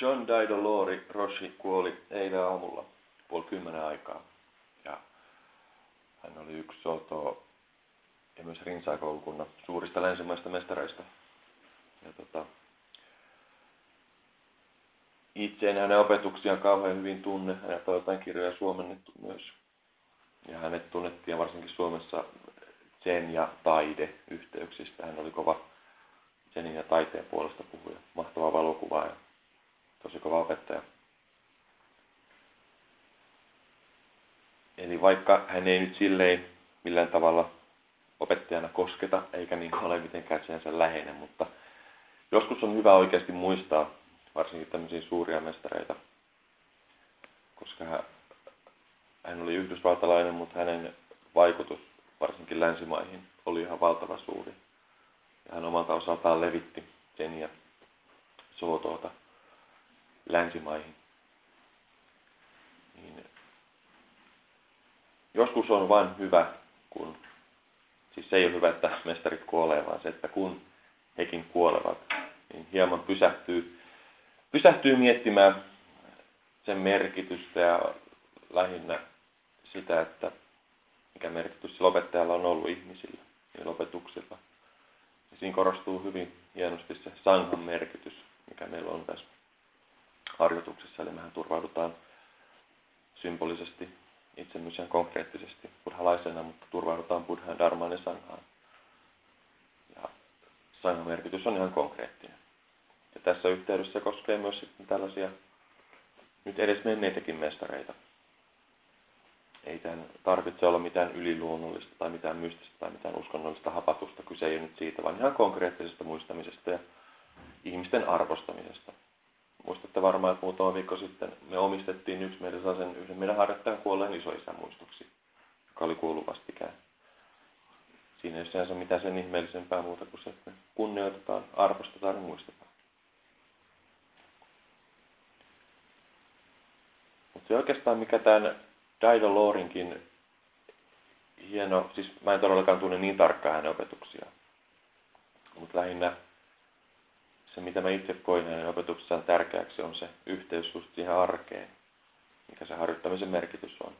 John Lori Roshi kuoli eilen aamulla puoli kymmenen aikaa. Ja hän oli yksi Soto ja myös Rinsaikoulukunnan suurista länsimaista mestareista. Ja tota, itse en hänen opetuksiaan kauhean hyvin tunne. Häneltä on jotain kirjoja suomennettu myös. Ja hänet tunnettiin varsinkin Suomessa sen ja taide yhteyksistä. Hän oli kova senin ja taiteen puolesta puhuja. Mahtava valokuvaaja. Kova opettaja. Eli vaikka hän ei nyt silleen millään tavalla opettajana kosketa, eikä niin ole mitenkään sen läheinen, mutta joskus on hyvä oikeasti muistaa, varsinkin tämmöisiä suuria mestareita, koska hän oli yhdysvaltalainen, mutta hänen vaikutus varsinkin länsimaihin oli ihan valtava suuri. Ja hän omalta osaltaan levitti sen ja Sootoota länsimaihin. Niin joskus on vain hyvä, kun, siis se ei ole hyvä, että mestarit kuolee, vaan se, että kun hekin kuolevat, niin hieman pysähtyy, pysähtyy miettimään sen merkitystä ja lähinnä sitä, että mikä merkitys sillä opettajalla on ollut ihmisillä ja lopetuksilla. Ja siinä korostuu hyvin hienosti se sanhan merkitys, mikä meillä on tässä harjoituksessa. Eli mehän turvaudutaan symbolisesti, itse myös ihan konkreettisesti buddhalaisena, mutta turvaudutaan buddhaan, dharmaan ja sanghaan. Ja sanhan merkitys on ihan konkreettinen. Ja tässä yhteydessä koskee myös sitten tällaisia nyt edes menneitäkin mestareita, ei tämän tarvitse olla mitään yliluonnollista tai mitään mystistä tai mitään uskonnollista hapatusta. Kyse ei nyt siitä, vaan ihan konkreettisesta muistamisesta ja ihmisten arvostamisesta. Muistatte varmaan, että muutama viikko sitten me omistettiin yksi meidän sen yhden meidän harjoittajan kuolleen isoisän muistoksi, joka oli kuullut vastikään. Siinä ei sinänsä mitään sen ihmeellisempää muuta kuin se, että me kunnioitetaan, arvostetaan ja muistetaan. Mutta se oikeastaan, mikä tämän Daido Lorinkin hieno, siis mä en todellakaan tunne niin tarkkaan hänen opetuksiaan. Mutta lähinnä se, mitä mä itse koin hänen opetuksessaan tärkeäksi, on se yhteys just siihen arkeen, mikä se harjoittamisen merkitys on.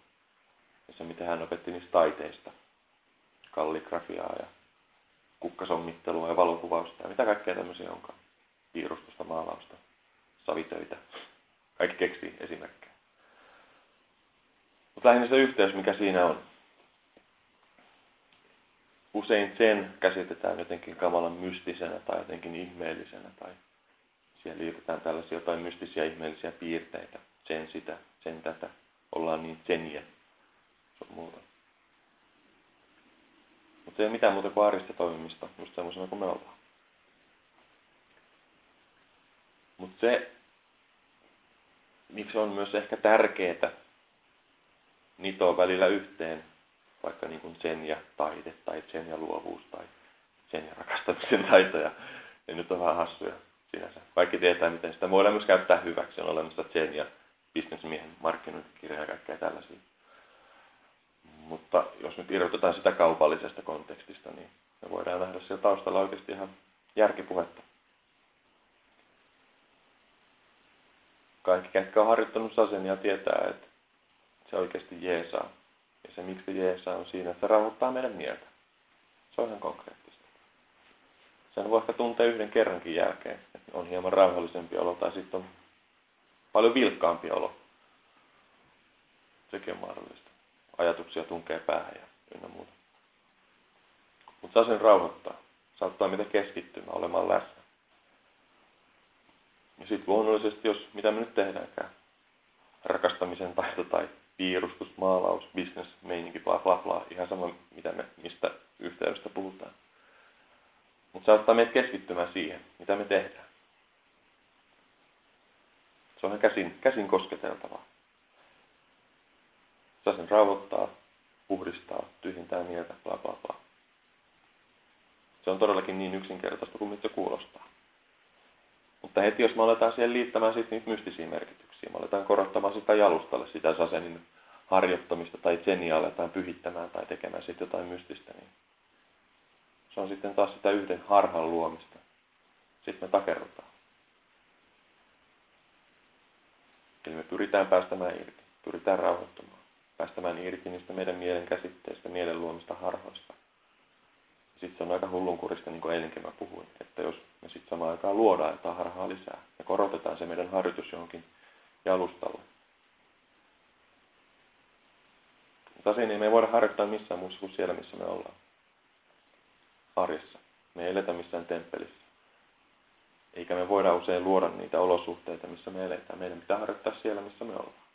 Ja se, mitä hän opetti niistä taiteista, kalligrafiaa ja kukkasommittelua ja valokuvausta ja mitä kaikkea tämmöisiä onkaan. Piirustusta, maalausta, savitöitä. Kaikki keksii esimerkkejä. Mutta lähinnä se yhteys, mikä siinä on. Usein sen käsitetään jotenkin kamalan mystisenä tai jotenkin ihmeellisenä tai siellä liitetään tällaisia jotain mystisiä ihmeellisiä piirteitä. Sen sitä, sen tätä. Ollaan niin seniä. Se on muuta. Mutta ei ole mitään muuta kuin arjesta toimimista, just semmoisena kuin me ollaan. Mutta se, miksi on myös ehkä tärkeää nitoo välillä yhteen vaikka niin kuin sen ja taide tai sen ja luovuus tai sen ja rakastamisen taito. Ja, ja nyt on vähän hassuja sinänsä. Kaikki tietää, miten sitä voidaan myös käyttää hyväksi. On olemassa sen ja bisnesmiehen markkinointikirja ja kaikkea tällaisia. Mutta jos nyt irrotetaan sitä kaupallisesta kontekstista, niin me voidaan nähdä siellä taustalla oikeasti ihan järkipuhetta. Kaikki, ketkä on harjoittanut sasenia, tietää, että se oikeasti jeesaa. Ja se miksi se jeesaa on siinä, että se rauhoittaa meidän mieltä. Se on ihan konkreettista. Sen voi ehkä tuntea yhden kerrankin jälkeen, että on hieman rauhallisempi olo tai sitten on paljon vilkkaampi olo. Sekin on mahdollista. Ajatuksia tunkee päähän ja ynnä muuta. Mutta saa sen rauhoittaa. Saattaa mitä keskittymään, olemaan läsnä. Ja sitten luonnollisesti, jos mitä me nyt tehdäänkään, rakastamisen taito tai piirustus, maalaus, business, meininki, bla bla bla, ihan sama mitä me, mistä yhteydestä puhutaan. Mutta se auttaa meitä keskittymään siihen, mitä me tehdään. Se on käsin, käsin kosketeltavaa. Saa sen rauhoittaa, puhdistaa, tyhjentää mieltä, bla bla bla. Se on todellakin niin yksinkertaista kuin mitä kuulostaa. Mutta heti jos me aletaan siihen liittämään sitten niitä mystisiä merkityksiä, me aletaan korottamaan sitä jalustalle sitä sasenin harjoittamista tai tseniä aletaan pyhittämään tai tekemään sitten jotain mystistä, niin se on sitten taas sitä yhden harhan luomista. Sitten me takerrutaan. Eli me pyritään päästämään irti, pyritään rauhoittumaan, päästämään irti niistä meidän mielen käsitteistä, mielen luomista harhoista. Sitten se on aika hullunkurista, niin kuin eilenkin mä puhuin, että jos me sitten samaan aikaan luodaan jotain harhaa lisää ja korotetaan se meidän harjoitus johonkin jalustalle. Mutta asiin ei me voida harjoittaa missään muussa kuin siellä, missä me ollaan. Arjessa. Me ei eletä missään temppelissä. Eikä me voida usein luoda niitä olosuhteita, missä me eletään. Meidän pitää harjoittaa siellä, missä me ollaan.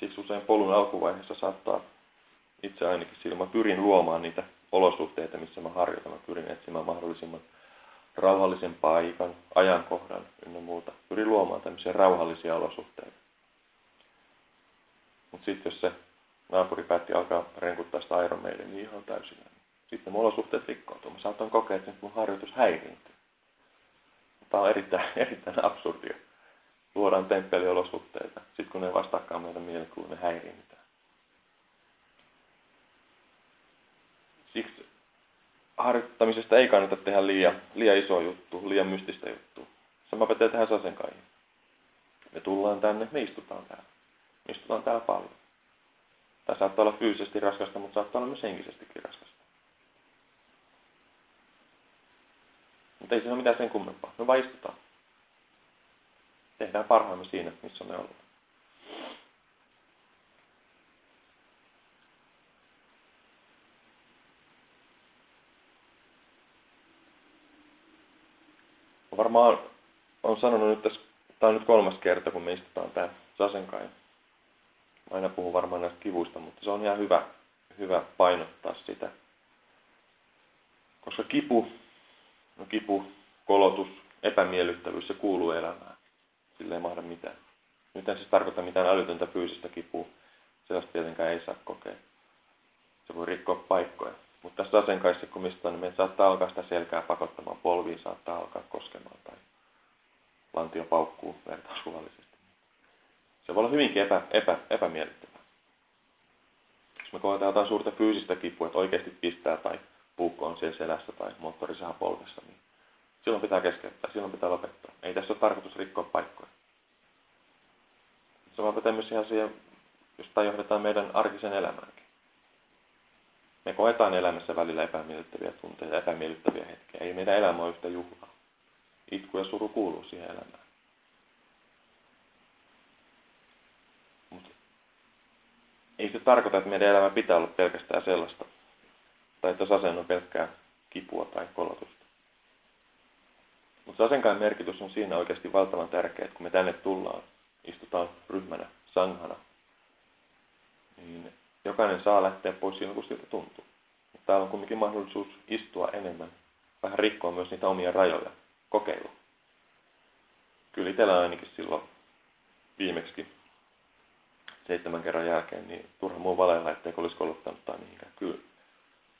Siksi usein polun alkuvaiheessa saattaa, itse ainakin silloin mä pyrin luomaan niitä olosuhteita, missä mä harjoitan. Mä pyrin etsimään mahdollisimman rauhallisen paikan, ajankohdan ynnä muuta. Pyrin luomaan tämmöisiä rauhallisia olosuhteita. Mutta sitten jos se naapuri päätti alkaa renkuttaa sitä Iron Maidenin niin ihan täysillä, niin sitten mun olosuhteet rikkoutuu. Mä saatan kokea, että mun harjoitus häiriintyy. Tämä on erittäin, erittäin absurdia. Luodaan temppeliolosuhteita. Sitten kun ne vastaakaan meidän mielikuun, ne häiriinnytään. Siksi harjoittamisesta ei kannata tehdä liian, liian iso juttu, liian mystistä juttu. Sama pätee tähän sasenkaihin. Me tullaan tänne, me istutaan täällä. Me istutaan täällä paljon. Tämä saattaa olla fyysisesti raskasta, mutta saattaa olla myös henkisestikin raskasta. Mutta ei siinä ole mitään sen kummempaa. Me vain istutaan. Tehdään parhaamme siinä, missä me ollaan. Varmaan on sanonut nyt tässä, tämä on nyt kolmas kerta, kun me istutaan tämä Sasenkai. Aina puhun varmaan näistä kivuista, mutta se on ihan hyvä, hyvä painottaa sitä. Koska kipu, no kipu, kolotus, epämiellyttävyys, se kuuluu elämään. Sille ei mahda mitään. Nyt en siis tarkoita mitään älytöntä fyysistä kipua. Sellaista tietenkään ei saa kokea. Se voi rikkoa paikkoja. Mutta tässä asenkaissa, kun mistä niin meitä saattaa alkaa sitä selkää pakottamaan, polviin saattaa alkaa koskemaan tai lantio paukkuu vertauskuvallisesti. Se voi olla hyvinkin epä, epä, epämiellyttävää. Jos me koetaan jotain suurta fyysistä kipua, että oikeasti pistää tai puukko on siellä selässä tai moottorisaha polvessa, niin silloin pitää keskeyttää, silloin pitää lopettaa. Ei tässä ole tarkoitus rikkoa paikkoja. Se on tämmöisiä asioita, josta johdetaan meidän arkisen elämäänkin. Me koetaan elämässä välillä epämiellyttäviä tunteita, epämiellyttäviä hetkiä. Ei meidän elämä ole yhtä juhlaa. Itku ja suru kuuluu siihen elämään. Mutta ei se tarkoita, että meidän elämä pitää olla pelkästään sellaista. Tai että sasen on pelkkää kipua tai kolotusta. Mutta sasenkain merkitys on siinä oikeasti valtavan tärkeä, että kun me tänne tullaan, istutaan ryhmänä, sanghana, niin jokainen saa lähteä pois silloin, kun siltä tuntuu. Täällä on kuitenkin mahdollisuus istua enemmän, vähän rikkoa myös niitä omia rajoja, kokeilla. Kyllä itsellä ainakin silloin viimeksi seitsemän kerran jälkeen, niin turha muu valeilla, etteikö olisi koluttanut tai mihinkään. Kyllä,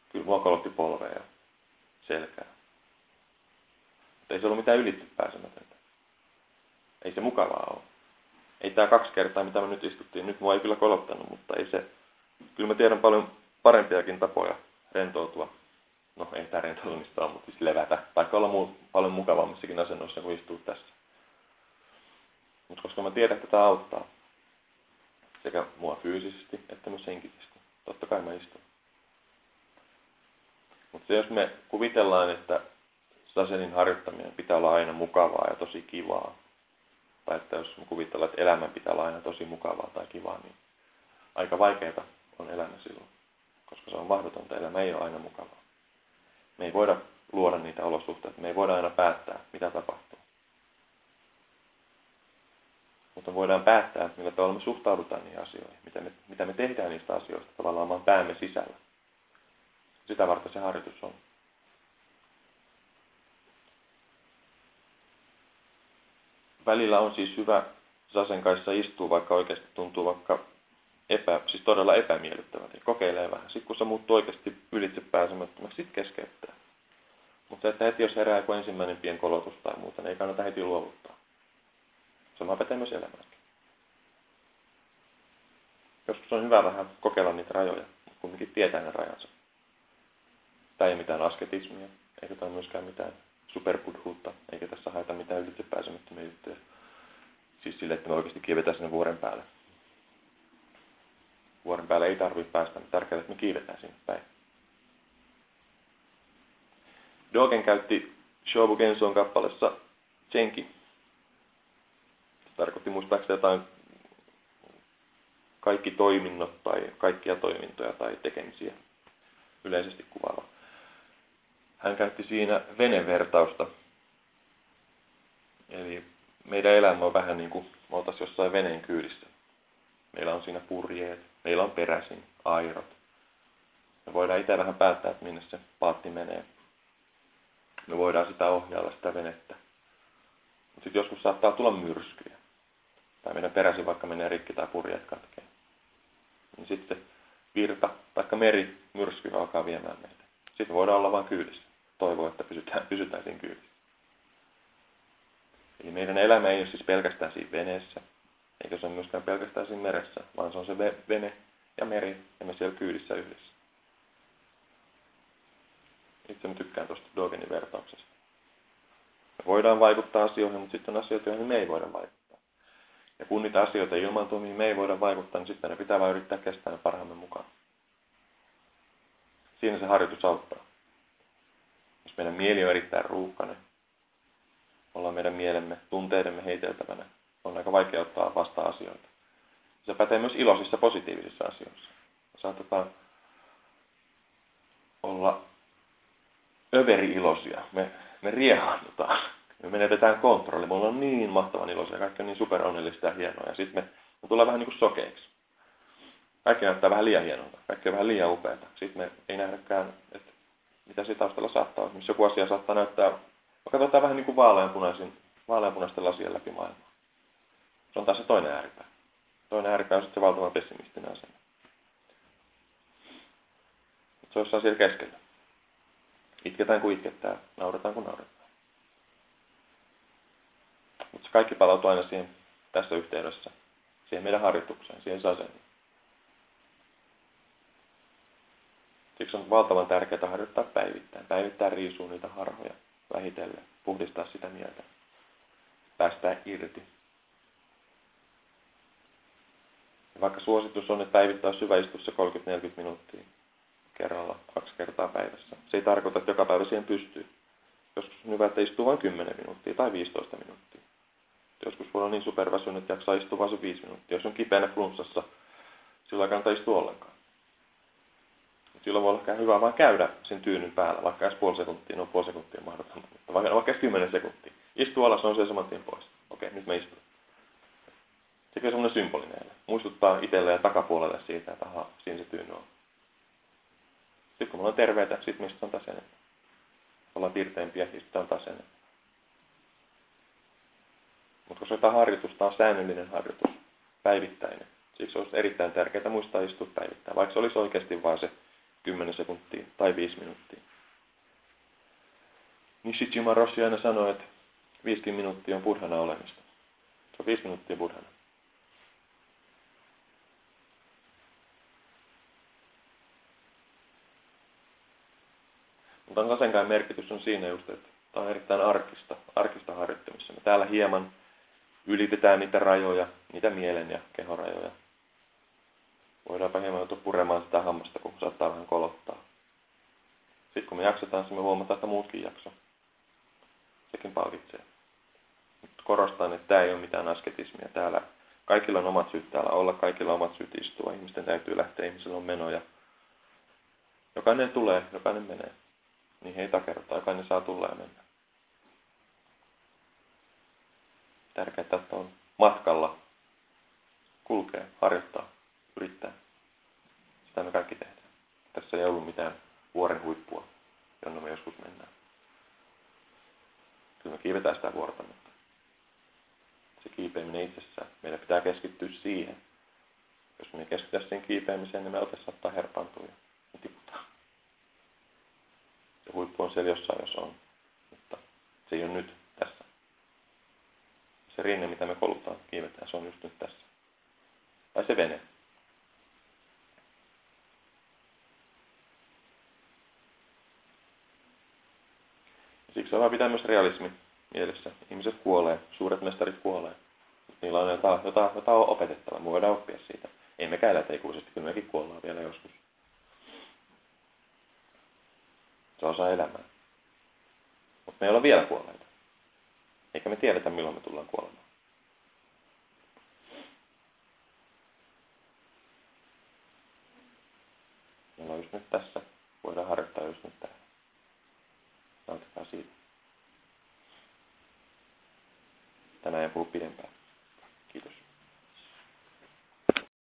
kyllä mua kolotti polvea ja selkää. Mutta ei se ollut mitään ylitsepääsemätöntä. Ei se mukavaa ole. Ei tämä kaksi kertaa, mitä me nyt istuttiin, nyt mua ei kyllä kolottanut, mutta ei se, kyllä mä tiedän paljon parempiakin tapoja rentoutua. No ei tämä rentoutumista ole, mutta siis levätä. Tai olla muu, paljon mukavammissakin asennoissa kuin istuu tässä. Mutta koska mä tiedän, että tämä auttaa sekä mua fyysisesti että myös henkisesti. Totta kai mä istun. Mutta jos me kuvitellaan, että sasenin harjoittaminen pitää olla aina mukavaa ja tosi kivaa, tai että jos me kuvitellaan, että elämän pitää olla aina tosi mukavaa tai kivaa, niin aika vaikeaa on elämä silloin koska se on mahdotonta. Elämä ei ole aina mukavaa. Me ei voida luoda niitä olosuhteita. Me ei voida aina päättää, mitä tapahtuu. Mutta voidaan päättää, millä tavalla me suhtaudutaan niihin asioihin, mitä me, mitä me tehdään niistä asioista tavallaan oman päämme sisällä. Sitä varten se harjoitus on. Välillä on siis hyvä sasen kanssa istua, vaikka oikeasti tuntuu vaikka epä, siis todella epämiellyttävä, niin kokeilee vähän. Sitten kun se muuttuu oikeasti ylitse pääsemättömäksi, sitten keskeyttää. Mutta että heti jos herää joku ensimmäinen pien kolotus tai muuta, niin ei kannata heti luovuttaa. Sama pätee myös elämäänkin. Joskus on hyvä vähän kokeilla niitä rajoja, mutta kumminkin tietää ne rajansa. Tämä ei mitään asketismia, eikä tämä myöskään mitään superbudhuutta, eikä tässä haeta mitään ylitsepääsemättömiä juttuja. Siis sille, että me oikeasti kiivetään sinne vuoren päälle. Vuoren päälle ei tarvitse päästä, mutta tärkeää, että me kiivetään sinne päin. Dogen käytti Shobu Genson kappaleessa Chenki. Se tarkoitti muistaakseni jotain kaikki toiminnot tai kaikkia toimintoja tai tekemisiä yleisesti kuvaava. Hän käytti siinä venevertausta. Eli meidän elämä on vähän niin kuin me oltaisiin jossain veneen kyydissä. Meillä on siinä purjeet, meillä on peräisin, airot. Me voidaan itse vähän päättää, että minne se paatti menee. Me voidaan sitä ohjailla, sitä venettä. Mutta sitten joskus saattaa tulla myrskyjä. Tai meidän peräsi vaikka menee rikki tai purjeet katkeen. Niin sitten virta tai meri myrsky alkaa viemään meitä. Sitten voidaan olla vain kyydissä. Toivoa, että pysytään, pysytään siinä kyydissä. Eli meidän elämä ei ole siis pelkästään siinä veneessä, eikä se ole myöskään pelkästään siinä meressä, vaan se on se vene ja meri, ja me siellä kyydissä yhdessä. Itse mä tykkään tuosta Dogenin vertauksesta. Me voidaan vaikuttaa asioihin, mutta sitten on asioita, joihin me ei voida vaikuttaa. Ja kun niitä asioita ilmaantuu, mihin me ei voida vaikuttaa, niin sitten meidän pitää vain yrittää kestää ne parhaamme mukaan. Siinä se harjoitus auttaa. Jos meidän mieli on erittäin ruuhkainen, ollaan meidän mielemme, tunteidemme heiteltävänä, on aika vaikea ottaa vastaan asioita. Se pätee myös iloisissa positiivisissa asioissa. Saatetaan olla överi-iloisia. Me, me riehannutaan. Me menetetään kontrolli. Me ollaan niin mahtavan iloisia. Kaikki on niin superonnellista ja hienoa. Ja sitten me, me tulee vähän niin kuin sokeiksi. Kaikki näyttää vähän liian hienolta. Kaikki on vähän liian upeata. Sitten me ei nähdäkään, että mitä se taustalla saattaa olla. Missä joku asia saattaa näyttää, me katsotaan vähän niin kuin vaaleanpunaisin, vaaleanpunaisten lasien läpi maailmaa. Se on taas se toinen ääripää. Toinen ääripää on sitten se valtavan pessimistinen asenne. Se on siellä keskellä. Itketään kuin itkettää, nauretaan kuin nauretaan. Mutta se kaikki palautuu aina siihen tässä yhteydessä, siihen meidän harjoitukseen, siihen sasennin. Siksi on valtavan tärkeää harjoittaa päivittäin. Päivittäin riisuu niitä harhoja, vähitellen, puhdistaa sitä mieltä, päästää irti. Ja vaikka suositus on, että päivittää syvä istussa 30-40 minuuttia, kerralla kaksi kertaa päivässä. Se ei tarkoita, että joka päivä siihen pystyy. Joskus on hyvä, että istuu vain 10 minuuttia tai 15 minuuttia. Joskus voi olla niin superväsynyt, että jaksaa istua vain se 5 minuuttia. Jos on kipeänä flunssassa, silloin kannattaa istua ollenkaan. Silloin voi olla hyvä vain käydä sen tyynyn päällä, vaikka edes puoli sekuntia, no puoli sekuntia mahdotonta, mutta vaikka, vaikka 10 sekuntia. Istu alas, on se saman tien pois. Okei, nyt me istun. On semmoinen symbolinen. Muistuttaa itselle ja takapuolelle siitä, että aha, siinä se tyyny on. Sitten kun me ollaan terveitä, sitten me istutaan enemmän. Ollaan pirteimpiä, istutaan enemmän. Mutta koska tämä harjoitusta on säännöllinen harjoitus, päivittäinen, siksi olisi erittäin tärkeää muistaa istua päivittäin, vaikka se olisi oikeasti vain se 10 sekuntia tai 5 minuuttia. Nishijima Roshi aina sanoi, että 50 minuuttia on purhana olemista. Se on 5 minuuttia purhana. Mutta Kasenkain merkitys on siinä just, että tämä on erittäin arkista, arkista harjoittamista. Me täällä hieman ylitetään niitä rajoja, niitä mielen ja kehorajoja. Voidaanpa hieman joutua puremaan sitä hammasta, kun saattaa vähän kolottaa. Sitten kun me jaksetaan, me huomataan, että muutkin jakso. Sekin palkitsee. Mutta korostan, että tämä ei ole mitään asketismia. Täällä kaikilla on omat syyt täällä olla, kaikilla on omat syyt istua. Ihmisten täytyy lähteä, ihmisillä on menoja. Jokainen tulee, jokainen menee niin heitä kertaa, jokainen saa tulla ja mennä. Tärkeää, että on matkalla, kulkee, harjoittaa, yrittää. Sitä me kaikki tehdään. Tässä ei ollut mitään vuoren huippua, jonne me joskus mennään. Kyllä me kiivetään sitä vuorta, mutta se kiipeäminen itsessään, meidän pitää keskittyä siihen. Jos me keskitytään siihen kiipeämiseen, niin me ote saattaa tiputaan huippu on siellä jossain, jos on. Mutta se ei ole nyt tässä. Se rinne, mitä me kolutaan, kiivetään, se on just nyt tässä. Tai se vene. Siksi on pitää myös realismi mielessä. Ihmiset kuolee, suuret mestarit kuolee. niillä on jotain, jotain, jotain opetettavaa. Me voidaan oppia siitä. Ei me elätä ikuisesti, kyllä mekin kuollaan vielä joskus. Se osa elämää. Mutta me ei olla vielä kuolleita. Eikä me tiedetä, milloin me tullaan kuolemaan. Meillä on just nyt tässä. Voidaan harjoittaa just nyt täällä. Nautikaa siitä. Tänään en puhu pidempään.